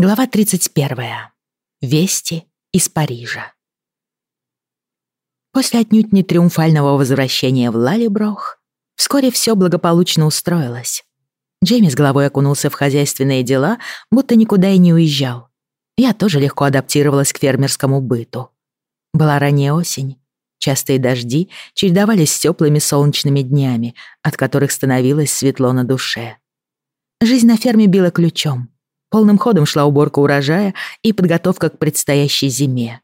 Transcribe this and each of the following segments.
Глава 31. Вести из Парижа. После отнюдь не триумфального возвращения в Лалиброх вскоре все благополучно устроилось. Джейми с головой окунулся в хозяйственные дела, будто никуда и не уезжал. Я тоже легко адаптировалась к фермерскому быту. Была ранняя осень. Частые дожди чередовались с теплыми солнечными днями, от которых становилось светло на душе. Жизнь на ферме била ключом — Полным ходом шла уборка урожая и подготовка к предстоящей зиме.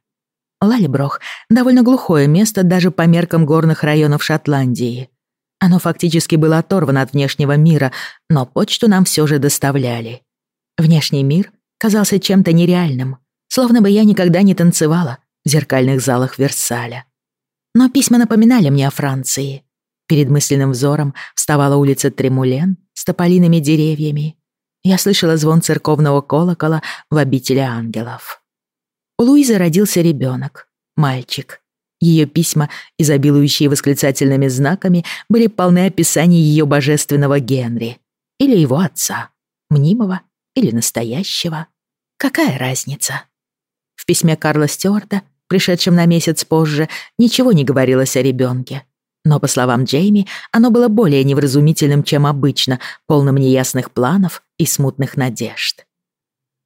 Лалиброх — довольно глухое место даже по меркам горных районов Шотландии. Оно фактически было оторвано от внешнего мира, но почту нам все же доставляли. Внешний мир казался чем-то нереальным, словно бы я никогда не танцевала в зеркальных залах Версаля. Но письма напоминали мне о Франции. Перед мысленным взором вставала улица Тремулен с тополиными деревьями, я слышала звон церковного колокола в обители ангелов. У Луизы родился ребенок, мальчик. Ее письма, изобилующие восклицательными знаками, были полны описаний ее божественного Генри или его отца, мнимого или настоящего. Какая разница? В письме Карла Стюарта, пришедшем на месяц позже, ничего не говорилось о ребенке. Но, по словам Джейми, оно было более невразумительным, чем обычно, полным неясных планов и смутных надежд.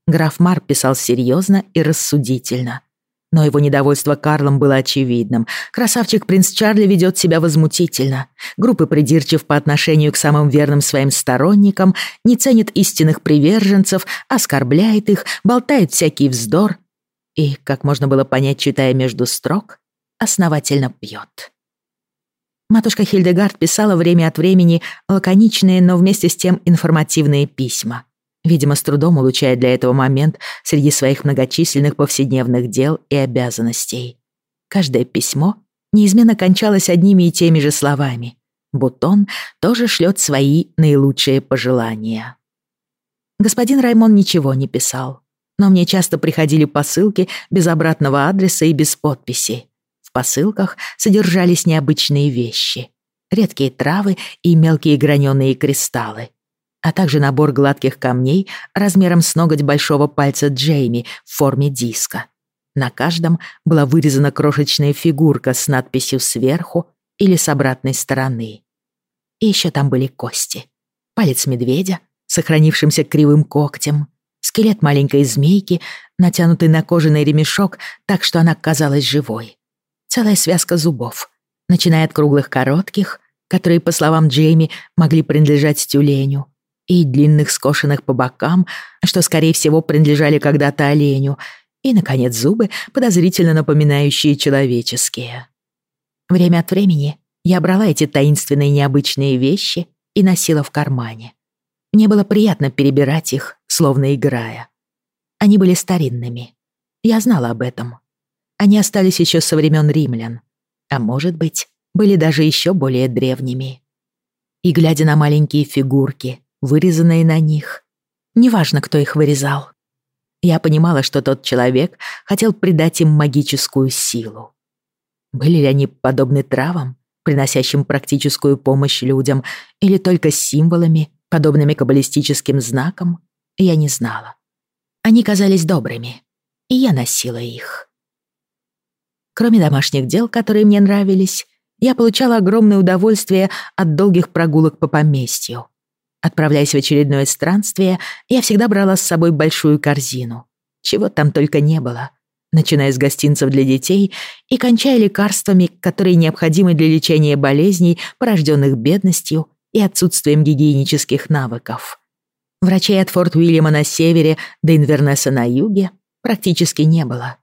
Граф Мар писал серьезно и рассудительно. Но его недовольство Карлом было очевидным. Красавчик принц Чарли ведет себя возмутительно. Группы придирчив по отношению к самым верным своим сторонникам, не ценит истинных приверженцев, оскорбляет их, болтает всякий вздор и, как можно было понять, читая между строк, основательно пьет. Матушка Хильдегард писала время от времени лаконичные, но вместе с тем информативные письма. Видимо, с трудом улучшая для этого момент среди своих многочисленных повседневных дел и обязанностей. Каждое письмо неизменно кончалось одними и теми же словами. Бутон тоже шлет свои наилучшие пожелания. Господин Раймон ничего не писал, но мне часто приходили посылки без обратного адреса и без подписи. Посылках содержались необычные вещи. Редкие травы и мелкие граненые кристаллы. А также набор гладких камней размером с ноготь большого пальца Джейми в форме диска. На каждом была вырезана крошечная фигурка с надписью сверху или с обратной стороны. И еще там были кости. Палец медведя, сохранившимся кривым когтем, скелет маленькой змейки, натянутый на кожаный ремешок так, что она казалась живой целая связка зубов, начиная от круглых коротких, которые, по словам Джейми, могли принадлежать тюленю, и длинных скошенных по бокам, что, скорее всего, принадлежали когда-то оленю, и, наконец, зубы, подозрительно напоминающие человеческие. Время от времени я брала эти таинственные необычные вещи и носила в кармане. Мне было приятно перебирать их, словно играя. Они были старинными. Я знала об этом. Они остались еще со времен римлян, а может быть, были даже еще более древними. И глядя на маленькие фигурки, вырезанные на них, неважно, кто их вырезал, я понимала, что тот человек хотел придать им магическую силу. Были ли они подобны травам, приносящим практическую помощь людям, или только символами, подобными каббалистическим знакам, я не знала. Они казались добрыми, и я носила их. Кроме домашних дел, которые мне нравились, я получала огромное удовольствие от долгих прогулок по поместью. Отправляясь в очередное странствие, я всегда брала с собой большую корзину. Чего там только не было. Начиная с гостинцев для детей и кончая лекарствами, которые необходимы для лечения болезней, порожденных бедностью и отсутствием гигиенических навыков. Врачей от Форт Уильяма на севере до Инвернеса на юге практически не было.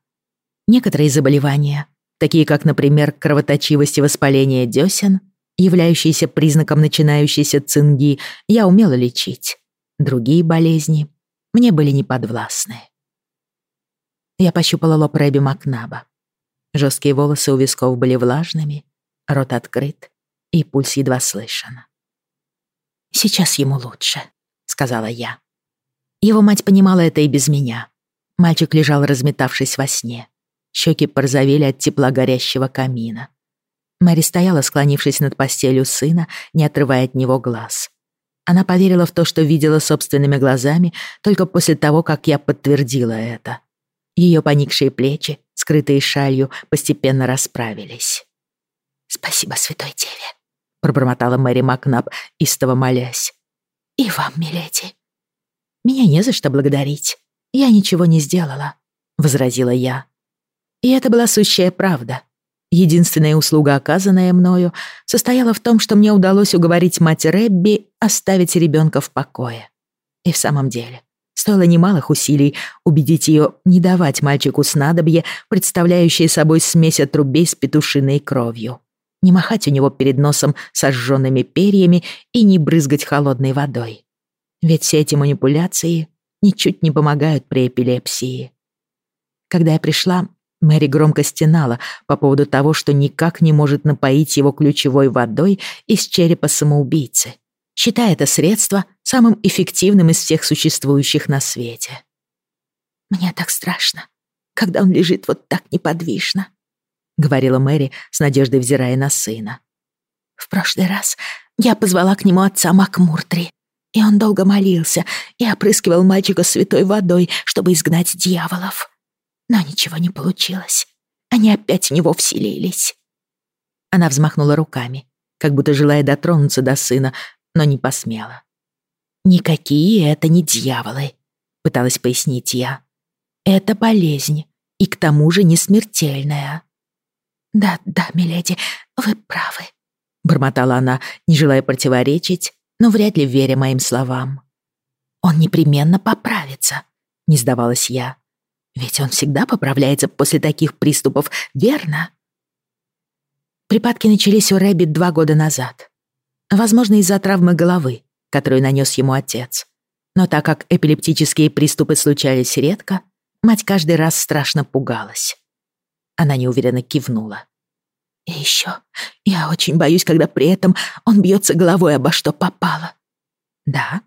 Некоторые заболевания, такие как, например, кровоточивость и воспаление десен, являющиеся признаком начинающейся цинги, я умела лечить. Другие болезни мне были неподвластны. Я пощупала лоб Рэби Макнаба. Жесткие волосы у висков были влажными, рот открыт, и пульс едва слышен. «Сейчас ему лучше», — сказала я. Его мать понимала это и без меня. Мальчик лежал, разметавшись во сне. Щеки порозовели от тепла горящего камина. Мэри стояла, склонившись над постелью сына, не отрывая от него глаз. Она поверила в то, что видела собственными глазами, только после того, как я подтвердила это. Ее поникшие плечи, скрытые шалью, постепенно расправились. «Спасибо, святой деве», — пробормотала Мэри Макнаб, истово молясь. «И вам, миледи». «Меня не за что благодарить. Я ничего не сделала», — возразила я. И это была сущая правда. Единственная услуга, оказанная мною, состояла в том, что мне удалось уговорить мать Рэбби оставить ребенка в покое. И в самом деле, стоило немалых усилий убедить ее не давать мальчику снадобье, представляющее собой смесь отрубей с петушиной кровью, не махать у него перед носом сожженными перьями и не брызгать холодной водой. Ведь все эти манипуляции ничуть не помогают при эпилепсии. Когда я пришла, Мэри громко стенала по поводу того, что никак не может напоить его ключевой водой из черепа самоубийцы, считая это средство самым эффективным из всех существующих на свете. «Мне так страшно, когда он лежит вот так неподвижно», — говорила Мэри, с надеждой взирая на сына. «В прошлый раз я позвала к нему отца Макмуртри, и он долго молился и опрыскивал мальчика святой водой, чтобы изгнать дьяволов. Но ничего не получилось. Они опять в него вселились. Она взмахнула руками, как будто желая дотронуться до сына, но не посмела. «Никакие это не дьяволы», — пыталась пояснить я. «Это болезнь, и к тому же не смертельная». «Да, да, миледи, вы правы», — бормотала она, не желая противоречить, но вряд ли веря моим словам. «Он непременно поправится», — не сдавалась я. Ведь он всегда поправляется после таких приступов, верно? Припадки начались у Рэбби два года назад. Возможно, из-за травмы головы, которую нанес ему отец. Но так как эпилептические приступы случались редко, мать каждый раз страшно пугалась. Она неуверенно кивнула. «И еще, я очень боюсь, когда при этом он бьется головой обо что попало». «Да,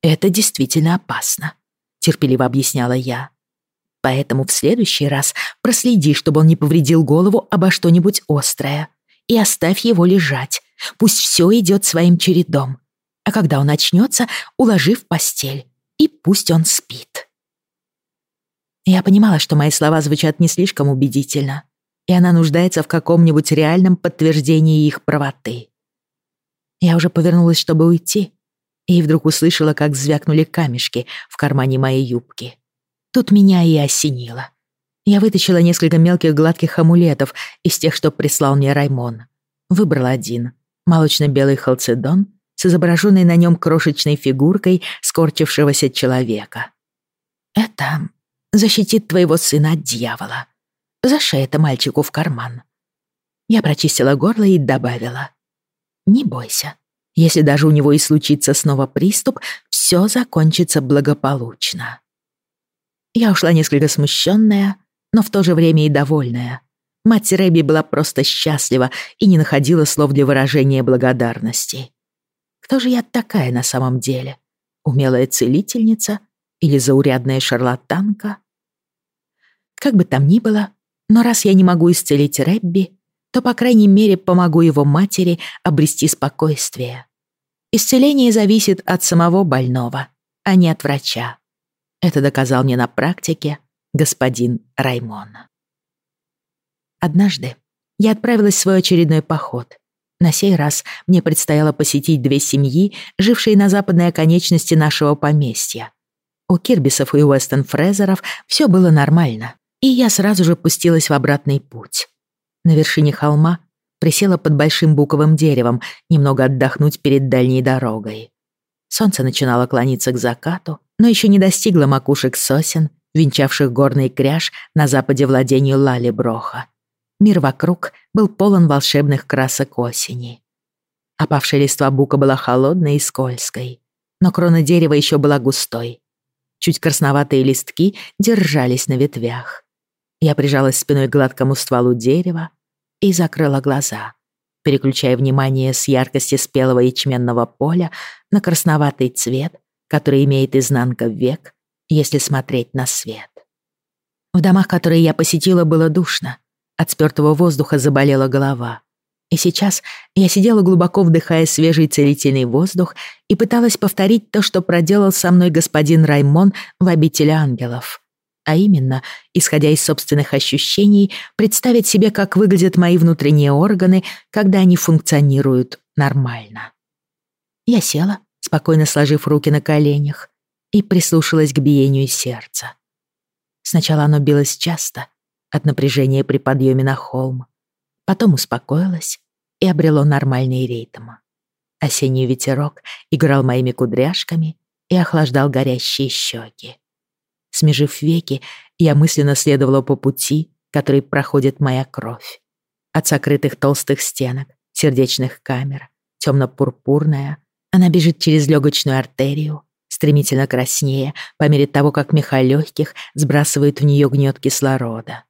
это действительно опасно», — терпеливо объясняла я. Поэтому в следующий раз проследи, чтобы он не повредил голову обо что-нибудь острое. И оставь его лежать. Пусть все идет своим чередом. А когда он очнется, уложи в постель. И пусть он спит. Я понимала, что мои слова звучат не слишком убедительно, и она нуждается в каком-нибудь реальном подтверждении их правоты. Я уже повернулась, чтобы уйти, и вдруг услышала, как звякнули камешки в кармане моей юбки. Тут меня и осенило. Я вытащила несколько мелких гладких амулетов из тех, что прислал мне Раймон. Выбрала один — молочно-белый халцедон с изображенной на нем крошечной фигуркой скорчившегося человека. «Это защитит твоего сына от дьявола. Зашей это мальчику в карман». Я прочистила горло и добавила. «Не бойся. Если даже у него и случится снова приступ, все закончится благополучно». Я ушла несколько смущенная, но в то же время и довольная. Мать Рэби была просто счастлива и не находила слов для выражения благодарности. Кто же я такая на самом деле? Умелая целительница или заурядная шарлатанка? Как бы там ни было, но раз я не могу исцелить Рэбби, то, по крайней мере, помогу его матери обрести спокойствие. Исцеление зависит от самого больного, а не от врача. Это доказал мне на практике господин Раймон. Однажды я отправилась в свой очередной поход. На сей раз мне предстояло посетить две семьи, жившие на западной оконечности нашего поместья. У Кирбисов и Уэстон Фрезеров все было нормально, и я сразу же пустилась в обратный путь. На вершине холма присела под большим буковым деревом, немного отдохнуть перед дальней дорогой. Солнце начинало клониться к закату, но еще не достигло макушек сосен, венчавших горный кряж на западе владению Лали-Броха. Мир вокруг был полон волшебных красок осени. Опавшая листва бука была холодной и скользкой, но крона дерева еще была густой. Чуть красноватые листки держались на ветвях. Я прижалась спиной к гладкому стволу дерева и закрыла глаза, переключая внимание с яркости спелого ячменного поля на красноватый цвет который имеет изнанка век, если смотреть на свет. В домах, которые я посетила, было душно. От спёртого воздуха заболела голова. И сейчас я сидела глубоко вдыхая свежий целительный воздух и пыталась повторить то, что проделал со мной господин Раймон в обители ангелов. А именно, исходя из собственных ощущений, представить себе, как выглядят мои внутренние органы, когда они функционируют нормально. Я села, спокойно сложив руки на коленях, и прислушалась к биению сердца. Сначала оно билось часто, от напряжения при подъеме на холм, потом успокоилось и обрело нормальный ритм. Осенний ветерок играл моими кудряшками и охлаждал горящие щеки. Смежив веки, я мысленно следовала по пути, который проходит моя кровь. От сокрытых толстых стенок, сердечных камер, темно-пурпурная, она бежит через легочную артерию, стремительно краснее по мере того, как меха легких сбрасывают в нее гнет кислорода.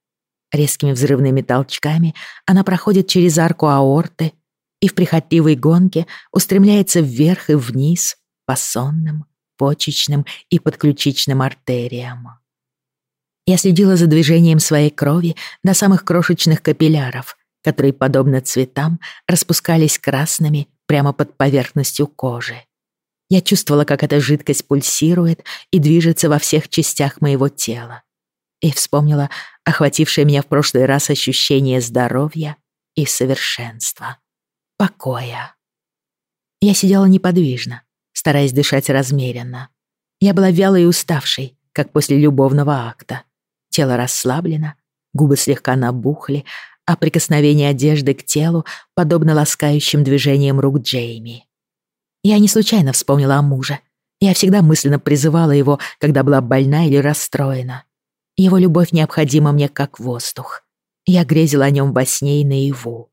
Резкими взрывными толчками она проходит через арку аорты и в прихотливой гонке устремляется вверх и вниз по сонным, почечным и подключичным артериям. Я следила за движением своей крови до самых крошечных капилляров, которые, подобно цветам, распускались красными прямо под поверхностью кожи. Я чувствовала, как эта жидкость пульсирует и движется во всех частях моего тела. И вспомнила охватившее меня в прошлый раз ощущение здоровья и совершенства, покоя. Я сидела неподвижно, стараясь дышать размеренно. Я была вялой и уставшей, как после любовного акта. Тело расслаблено, губы слегка набухли, а прикосновение одежды к телу подобно ласкающим движениям рук Джейми. Я не случайно вспомнила о муже. Я всегда мысленно призывала его, когда была больна или расстроена. Его любовь необходима мне как воздух. Я грезила о нем во сне и наяву.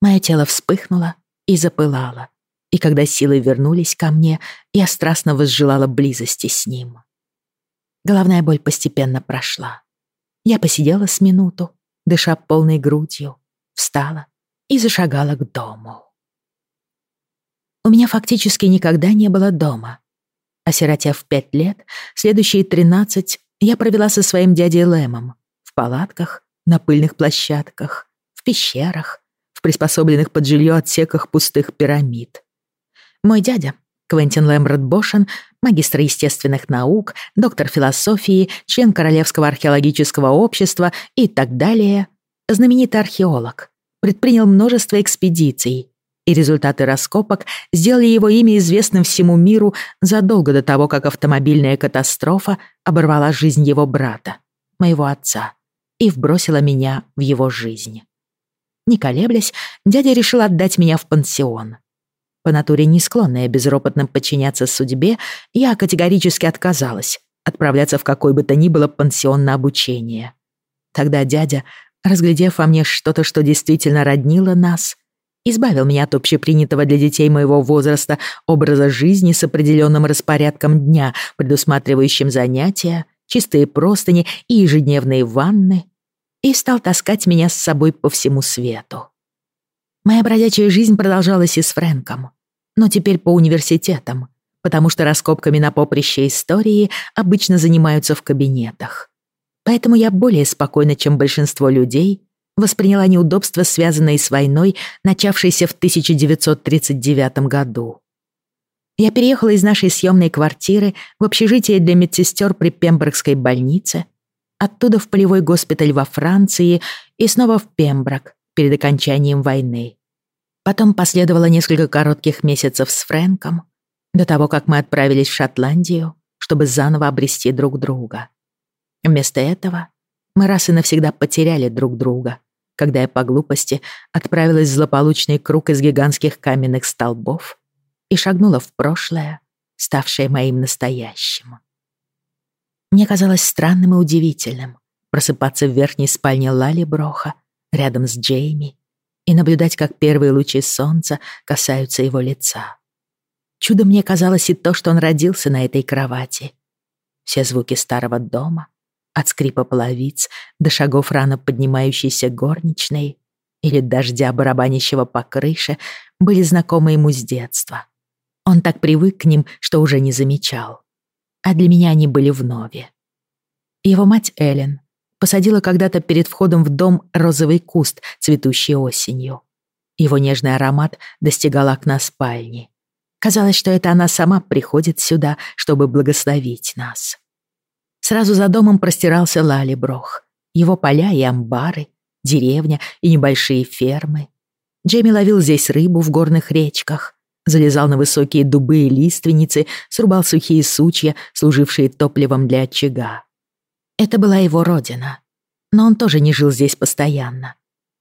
Мое тело вспыхнуло и запылало, и когда силы вернулись ко мне, я страстно возжелала близости с ним. Головная боль постепенно прошла. Я посидела с минуту, дыша полной грудью, встала и зашагала к дому. У меня фактически никогда не было дома. Осиротев пять лет, следующие тринадцать я провела со своим дядей Лэмом в палатках, на пыльных площадках, в пещерах, в приспособленных под жилье отсеках пустых пирамид. Мой дядя, Квентин Лэмбрет Бошен, магистр естественных наук, доктор философии, член Королевского археологического общества и так далее, знаменитый археолог, предпринял множество экспедиций, и результаты раскопок сделали его имя известным всему миру задолго до того, как автомобильная катастрофа оборвала жизнь его брата, моего отца, и вбросила меня в его жизнь. Не колеблясь, дядя решил отдать меня в пансион. По натуре не склонная безропотно подчиняться судьбе, я категорически отказалась отправляться в какой бы то ни было пансион на обучение. Тогда дядя, разглядев во мне что-то, что действительно роднило нас, избавил меня от общепринятого для детей моего возраста образа жизни с определенным распорядком дня, предусматривающим занятия, чистые простыни и ежедневные ванны, и стал таскать меня с собой по всему свету. Моя бродячая жизнь продолжалась и с Фрэнком, но теперь по университетам, потому что раскопками на поприще истории обычно занимаются в кабинетах. Поэтому я более спокойна, чем большинство людей, восприняла неудобства, связанные с войной, начавшейся в 1939 году. Я переехала из нашей съемной квартиры в общежитие для медсестер при Пемброкской больнице, оттуда в полевой госпиталь во Франции и снова в Пемброк перед окончанием войны. Потом последовало несколько коротких месяцев с Фрэнком, до того, как мы отправились в Шотландию, чтобы заново обрести друг друга. Вместо этого мы раз и навсегда потеряли друг друга, когда я по глупости отправилась в злополучный круг из гигантских каменных столбов и шагнула в прошлое, ставшее моим настоящим. Мне казалось странным и удивительным просыпаться в верхней спальне Лали Броха рядом с Джейми и наблюдать, как первые лучи солнца касаются его лица. Чудо мне казалось и то, что он родился на этой кровати. Все звуки старого дома — от скрипа половиц до шагов рано поднимающейся горничной или дождя, барабанящего по крыше, были знакомы ему с детства. Он так привык к ним, что уже не замечал. А для меня они были вновь. Его мать Эллен посадила когда-то перед входом в дом розовый куст, цветущий осенью. Его нежный аромат достигал окна спальни. Казалось, что это она сама приходит сюда, чтобы благословить нас. Сразу за домом простирался Лалиброх. Его поля и амбары, деревня и небольшие фермы. Джейми ловил здесь рыбу в горных речках, залезал на высокие дубы и лиственницы, срубал сухие сучья, служившие топливом для очага. Это была его родина. Но он тоже не жил здесь постоянно.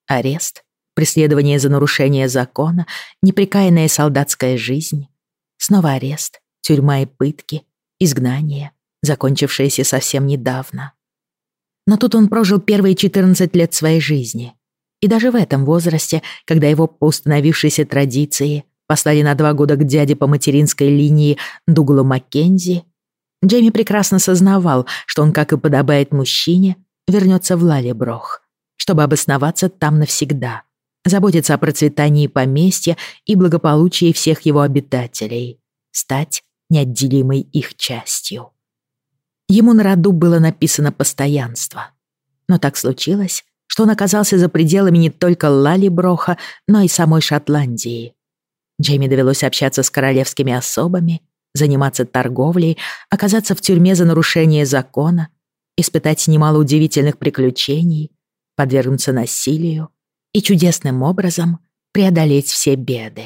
Арест, преследование за нарушение закона, непрекаянная солдатская жизнь. Снова арест, тюрьма и пытки, изгнание, закончившееся совсем недавно. Но тут он прожил первые 14 лет своей жизни. И даже в этом возрасте, когда его по установившейся традиции послали на два года к дяде по материнской линии Дуглу Маккензи, Джейми прекрасно сознавал, что он, как и подобает мужчине, вернется в Лалеброх, чтобы обосноваться там навсегда заботиться о процветании поместья и благополучии всех его обитателей, стать неотделимой их частью. Ему на роду было написано постоянство. Но так случилось, что он оказался за пределами не только Лалиброха, но и самой Шотландии. Джейми довелось общаться с королевскими особами, заниматься торговлей, оказаться в тюрьме за нарушение закона, испытать немало удивительных приключений, подвергнуться насилию, и чудесным образом преодолеть все беды.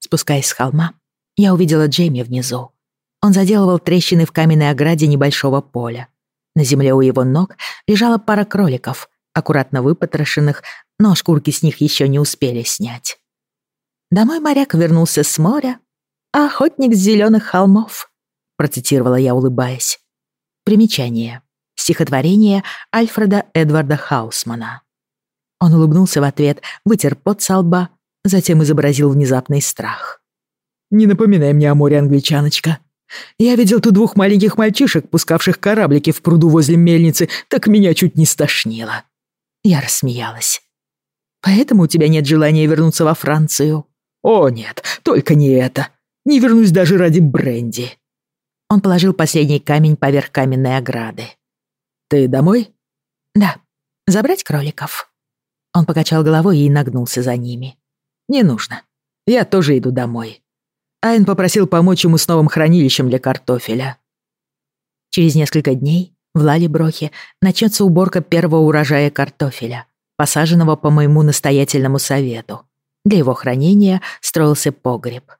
Спускаясь с холма, я увидела Джейми внизу. Он заделывал трещины в каменной ограде небольшого поля. На земле у его ног лежала пара кроликов, аккуратно выпотрошенных, но шкурки с них еще не успели снять. «Домой моряк вернулся с моря, охотник с зеленых холмов», процитировала я, улыбаясь. Примечание. Стихотворение Альфреда Эдварда Хаусмана. Он улыбнулся в ответ, вытер пот со лба, затем изобразил внезапный страх. «Не напоминай мне о море, англичаночка. Я видел тут двух маленьких мальчишек, пускавших кораблики в пруду возле мельницы, так меня чуть не стошнило». Я рассмеялась. «Поэтому у тебя нет желания вернуться во Францию?» «О, нет, только не это. Не вернусь даже ради бренди». Он положил последний камень поверх каменной ограды. «Ты домой?» «Да. Забрать кроликов?» Он покачал головой и нагнулся за ними. «Не нужно. Я тоже иду домой». Айн попросил помочь ему с новым хранилищем для картофеля. Через несколько дней в Лалиброхе начнется уборка первого урожая картофеля, посаженного по моему настоятельному совету. Для его хранения строился погреб.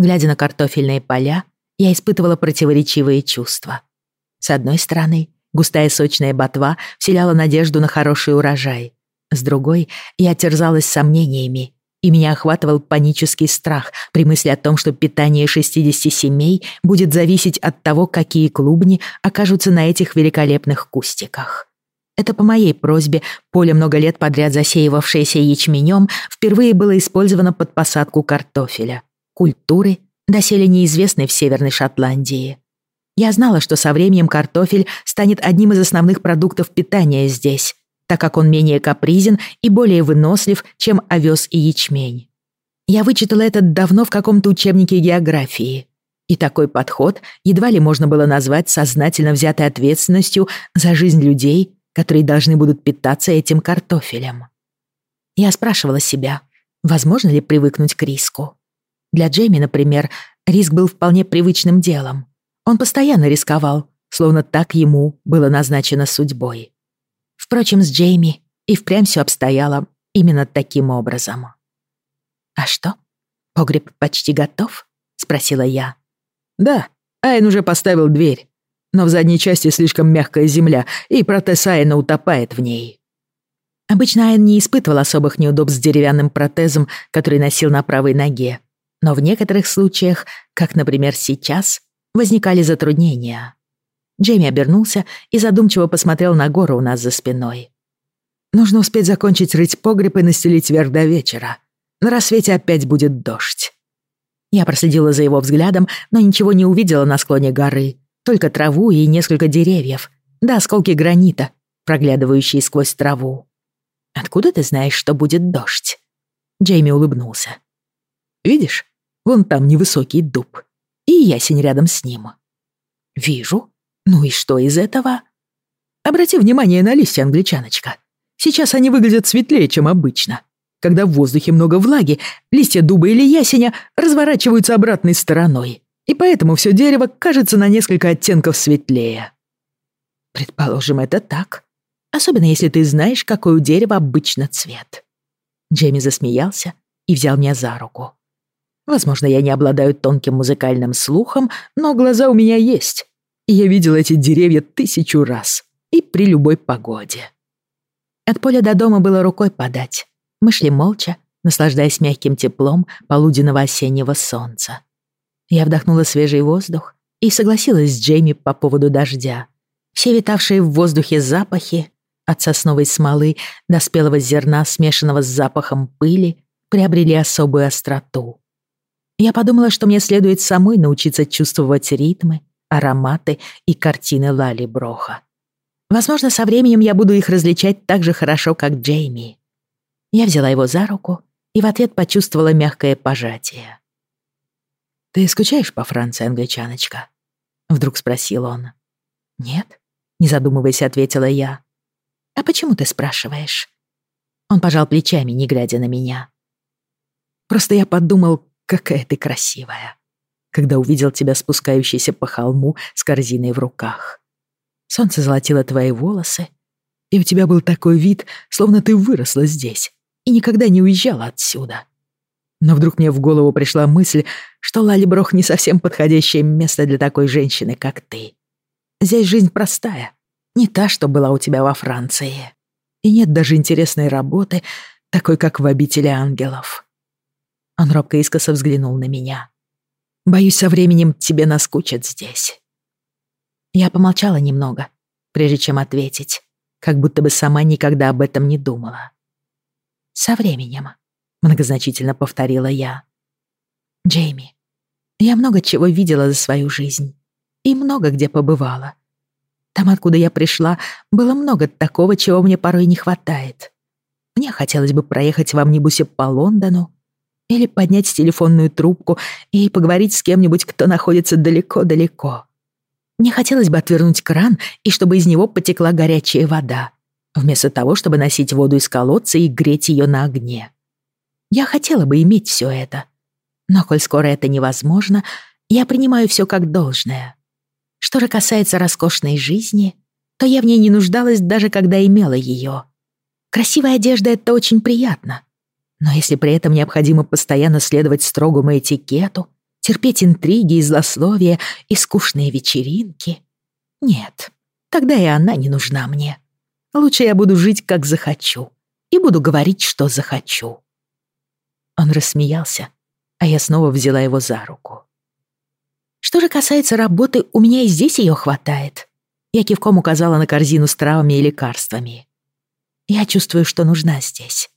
Глядя на картофельные поля, я испытывала противоречивые чувства. С одной стороны, густая сочная ботва вселяла надежду на хороший урожай, с другой, я терзалась сомнениями, и меня охватывал панический страх при мысли о том, что питание 60 семей будет зависеть от того, какие клубни окажутся на этих великолепных кустиках. Это по моей просьбе поле много лет подряд засеивавшееся ячменем впервые было использовано под посадку картофеля. Культуры, доселе неизвестной в Северной Шотландии. Я знала, что со временем картофель станет одним из основных продуктов питания здесь, так как он менее капризен и более вынослив, чем овес и ячмень. Я вычитала это давно в каком-то учебнике географии. И такой подход едва ли можно было назвать сознательно взятой ответственностью за жизнь людей, которые должны будут питаться этим картофелем. Я спрашивала себя, возможно ли привыкнуть к риску. Для Джейми, например, риск был вполне привычным делом. Он постоянно рисковал, словно так ему было назначено судьбой. Впрочем, с Джейми и впрямь все обстояло именно таким образом. «А что? Погреб почти готов?» — спросила я. «Да, Айн уже поставил дверь, но в задней части слишком мягкая земля, и протез Айна утопает в ней». Обычно Айн не испытывал особых неудобств с деревянным протезом, который носил на правой ноге, но в некоторых случаях, как, например, сейчас, возникали затруднения. Джейми обернулся и задумчиво посмотрел на гору у нас за спиной. «Нужно успеть закончить рыть погреб и настелить верх до вечера. На рассвете опять будет дождь». Я проследила за его взглядом, но ничего не увидела на склоне горы. Только траву и несколько деревьев. Да осколки гранита, проглядывающие сквозь траву. «Откуда ты знаешь, что будет дождь?» Джейми улыбнулся. «Видишь, вон там невысокий дуб. И ясень рядом с ним». «Вижу», ну и что из этого? Обрати внимание на листья, англичаночка. Сейчас они выглядят светлее, чем обычно. когда в воздухе много влаги, листья дуба или ясеня разворачиваются обратной стороной, и поэтому все дерево кажется на несколько оттенков светлее. Предположим, это так. Особенно если ты знаешь, какой у дерева обычно цвет. Джейми засмеялся и взял меня за руку. Возможно, я не обладаю тонким музыкальным слухом, но глаза у меня есть. И я видел эти деревья тысячу раз. И при любой погоде. От поля до дома было рукой подать. Мы шли молча, наслаждаясь мягким теплом полуденного осеннего солнца. Я вдохнула свежий воздух и согласилась с Джейми по поводу дождя. Все витавшие в воздухе запахи, от сосновой смолы до спелого зерна, смешанного с запахом пыли, приобрели особую остроту. Я подумала, что мне следует самой научиться чувствовать ритмы, ароматы и картины Лали Броха. Возможно, со временем я буду их различать так же хорошо, как Джейми. Я взяла его за руку и в ответ почувствовала мягкое пожатие. «Ты скучаешь по Франции, англичаночка?» Вдруг спросил он. «Нет», — не задумываясь, ответила я. «А почему ты спрашиваешь?» Он пожал плечами, не глядя на меня. «Просто я подумал, какая ты красивая, когда увидел тебя спускающейся по холму с корзиной в руках. Солнце золотило твои волосы, и у тебя был такой вид, словно ты выросла здесь, и никогда не уезжала отсюда. Но вдруг мне в голову пришла мысль, что Лалиброх не совсем подходящее место для такой женщины, как ты. Здесь жизнь простая, не та, что была у тебя во Франции. И нет даже интересной работы, такой, как в обители ангелов. Он робко искоса взглянул на меня. Боюсь, со временем тебе наскучат здесь. Я помолчала немного, прежде чем ответить, как будто бы сама никогда об этом не думала. «Со временем», — многозначительно повторила я. «Джейми, я много чего видела за свою жизнь и много где побывала. Там, откуда я пришла, было много такого, чего мне порой не хватает. Мне хотелось бы проехать в амнибусе по Лондону или поднять телефонную трубку и поговорить с кем-нибудь, кто находится далеко-далеко. Мне хотелось бы отвернуть кран и чтобы из него потекла горячая вода, вместо того, чтобы носить воду из колодца и греть ее на огне. Я хотела бы иметь все это. Но коль скоро это невозможно, я принимаю все как должное. Что же касается роскошной жизни, то я в ней не нуждалась даже когда имела ее. Красивая одежда — это очень приятно. Но если при этом необходимо постоянно следовать строгому этикету, терпеть интриги и злословия и скучные вечеринки... Нет, тогда и она не нужна мне. Лучше я буду жить, как захочу, и буду говорить, что захочу». Он рассмеялся, а я снова взяла его за руку. «Что же касается работы, у меня и здесь ее хватает». Я кивком указала на корзину с травами и лекарствами. «Я чувствую, что нужна здесь.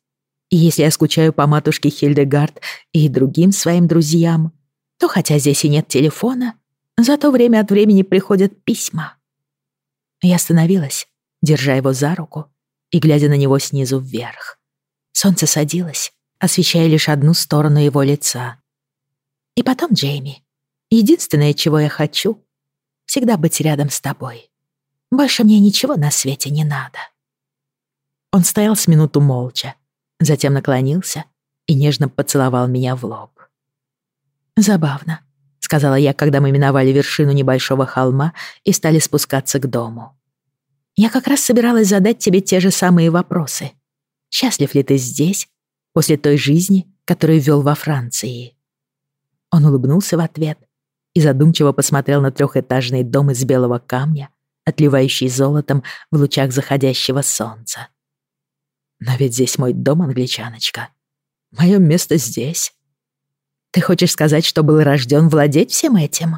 И если я скучаю по матушке Хильдегард и другим своим друзьям, то хотя здесь и нет телефона, зато время от времени приходят письма». Я остановилась, держа его за руку и глядя на него снизу вверх. Солнце садилось, освещая лишь одну сторону его лица. И потом, Джейми, единственное, чего я хочу, всегда быть рядом с тобой. Больше мне ничего на свете не надо. Он стоял с минуту молча, затем наклонился и нежно поцеловал меня в лоб. «Забавно», — сказала я, когда мы миновали вершину небольшого холма и стали спускаться к дому. Я как раз собиралась задать тебе те же самые вопросы. Счастлив ли ты здесь, после той жизни, которую вел во Франции?» Он улыбнулся в ответ и задумчиво посмотрел на трехэтажный дом из белого камня, отливающий золотом в лучах заходящего солнца. «Но ведь здесь мой дом, англичаночка. Мое место здесь. Ты хочешь сказать, что был рожден владеть всем этим?»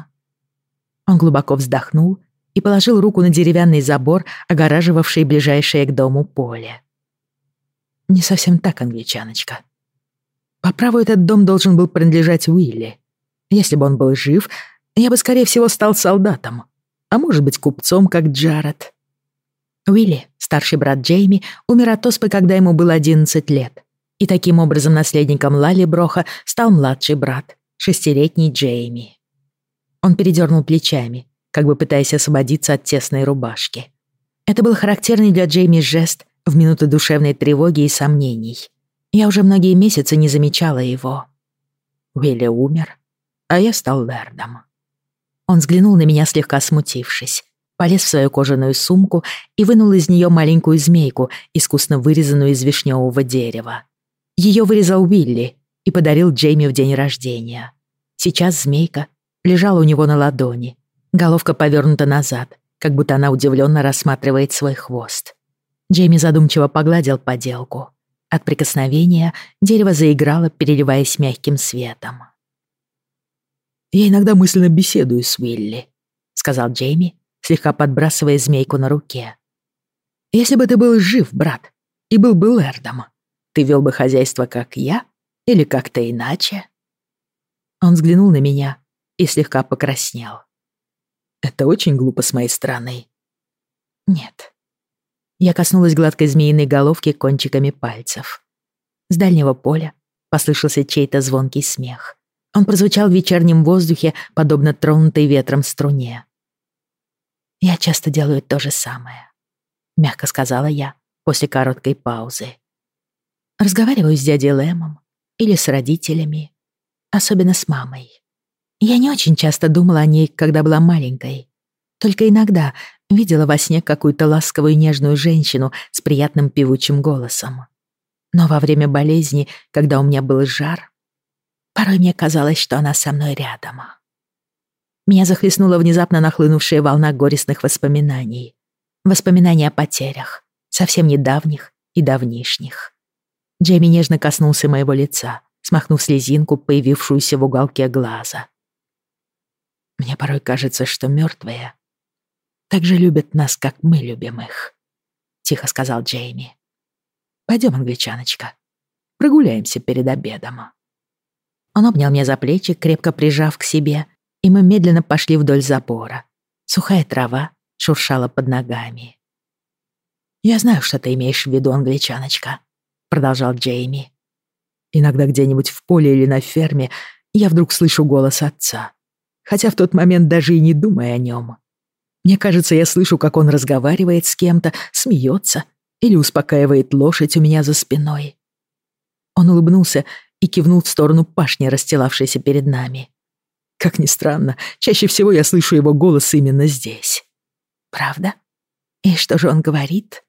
Он глубоко вздохнул и положил руку на деревянный забор, огораживавший ближайшее к дому поле. Не совсем так, англичаночка. По праву этот дом должен был принадлежать Уилли. Если бы он был жив, я бы, скорее всего, стал солдатом, а может быть, купцом, как Джаред. Уилли, старший брат Джейми, умер от оспы, когда ему было 11 лет. И таким образом наследником Лали Броха стал младший брат, шестилетний Джейми. Он передернул плечами, как бы пытаясь освободиться от тесной рубашки. Это был характерный для Джейми жест в минуты душевной тревоги и сомнений. Я уже многие месяцы не замечала его. Уилли умер, а я стал лэрдом. Он взглянул на меня, слегка смутившись, полез в свою кожаную сумку и вынул из нее маленькую змейку, искусно вырезанную из вишневого дерева. Ее вырезал Уилли и подарил Джейми в день рождения. Сейчас змейка лежала у него на ладони, головка повернута назад, как будто она удивленно рассматривает свой хвост. Джейми задумчиво погладил поделку. От прикосновения дерево заиграло, переливаясь мягким светом. «Я иногда мысленно беседую с Уилли», — сказал Джейми, слегка подбрасывая змейку на руке. «Если бы ты был жив, брат, и был бы лэрдом, ты вел бы хозяйство, как я, или как-то иначе?» Он взглянул на меня и слегка покраснел. «Это очень глупо с моей стороны». «Нет». Я коснулась гладкой змеиной головки кончиками пальцев. С дальнего поля послышался чей-то звонкий смех. Он прозвучал в вечернем воздухе, подобно тронутой ветром струне. «Я часто делаю то же самое», — мягко сказала я после короткой паузы. Разговариваю с дядей Лэмом или с родителями, особенно с мамой. Я не очень часто думала о ней, когда была маленькой. Только иногда видела во сне какую-то ласковую нежную женщину с приятным певучим голосом. Но во время болезни, когда у меня был жар, Порой мне казалось, что она со мной рядом. Меня захлестнула внезапно нахлынувшая волна горестных воспоминаний. Воспоминаний о потерях, совсем недавних и давнишних. Джейми нежно коснулся моего лица, смахнув слезинку, появившуюся в уголке глаза. Мне порой кажется, что мертвые так же любят нас, как мы любим их, тихо сказал Джейми. Пойдем, англичаночка, прогуляемся перед обедом. Он обнял меня за плечи, крепко прижав к себе, и мы медленно пошли вдоль забора. Сухая трава шуршала под ногами. «Я знаю, что ты имеешь в виду, англичаночка», — продолжал Джейми. «Иногда где-нибудь в поле или на ферме я вдруг слышу голос отца, хотя в тот момент даже и не думая о нем. Мне кажется, я слышу, как он разговаривает с кем-то, смеется или успокаивает лошадь у меня за спиной». Он улыбнулся и кивнул в сторону пашни, расстилавшейся перед нами. Как ни странно, чаще всего я слышу его голос именно здесь. Правда? И что же он говорит?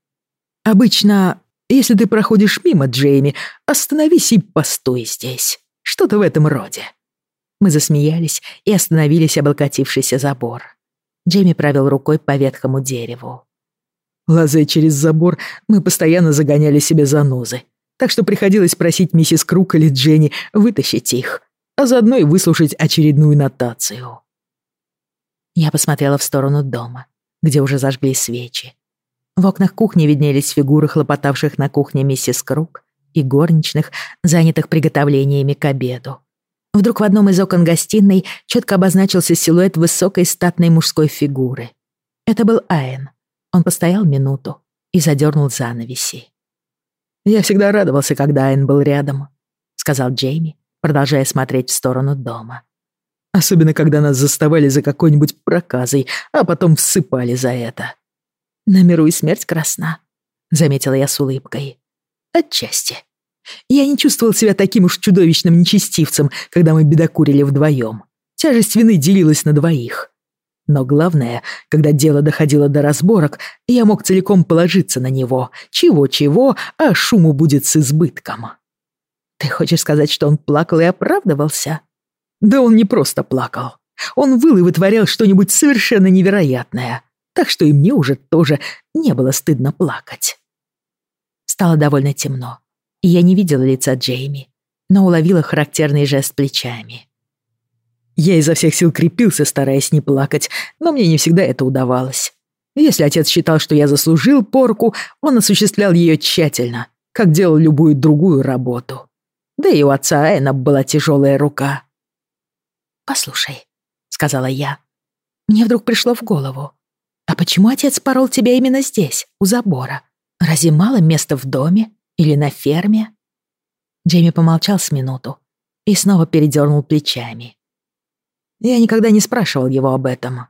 Обычно, если ты проходишь мимо Джейми, остановись и постой здесь. Что-то в этом роде. Мы засмеялись и остановились, облокотившийся забор. Джейми провел рукой по ветхому дереву. Лазая через забор, мы постоянно загоняли себе занозы, так что приходилось просить миссис Крук или Дженни вытащить их, а заодно и выслушать очередную нотацию. Я посмотрела в сторону дома, где уже зажгли свечи. В окнах кухни виднелись фигуры хлопотавших на кухне миссис Крук и горничных, занятых приготовлениями к обеду. Вдруг в одном из окон гостиной четко обозначился силуэт высокой статной мужской фигуры. Это был Айн. Он постоял минуту и задернул занавеси. «Я всегда радовался, когда Айн был рядом», — сказал Джейми, продолжая смотреть в сторону дома. «Особенно, когда нас заставали за какой-нибудь проказой, а потом всыпали за это». «На миру и смерть красна», — заметила я с улыбкой. «Отчасти. Я не чувствовал себя таким уж чудовищным нечестивцем, когда мы бедокурили вдвоем. Тяжесть вины делилась на двоих. Но главное, когда дело доходило до разборок, я мог целиком положиться на него. Чего-чего, а шуму будет с избытком. Ты хочешь сказать, что он плакал и оправдывался? Да он не просто плакал. Он выл и вытворял что-нибудь совершенно невероятное. Так что и мне уже тоже не было стыдно плакать. Стало довольно темно, и я не видела лица Джейми, но уловила характерный жест плечами. Я изо всех сил крепился, стараясь не плакать, но мне не всегда это удавалось. Если отец считал, что я заслужил порку, он осуществлял ее тщательно, как делал любую другую работу. Да и у отца Эна была тяжелая рука. «Послушай», — сказала я, — «мне вдруг пришло в голову. А почему отец порол тебя именно здесь, у забора? Разве мало места в доме или на ферме?» Джейми помолчал с минуту и снова передернул плечами. Я никогда не спрашивал его об этом.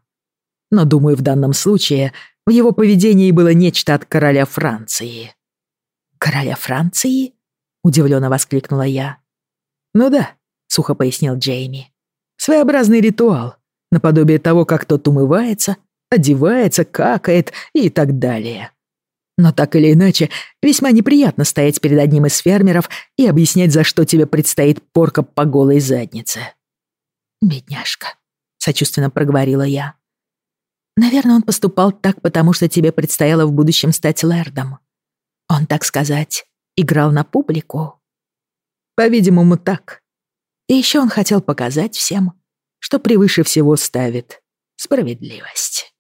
Но, думаю, в данном случае в его поведении было нечто от короля Франции. «Короля Франции?» — удивленно воскликнула я. «Ну да», — сухо пояснил Джейми. «Своеобразный ритуал, наподобие того, как тот умывается, одевается, какает и так далее. Но так или иначе, весьма неприятно стоять перед одним из фермеров и объяснять, за что тебе предстоит порка по голой заднице». «Бедняжка», — сочувственно проговорила я. «Наверное, он поступал так, потому что тебе предстояло в будущем стать лэрдом. Он, так сказать, играл на публику». «По-видимому, так», и еще он хотел показать всем, что превыше всего ставит справедливость.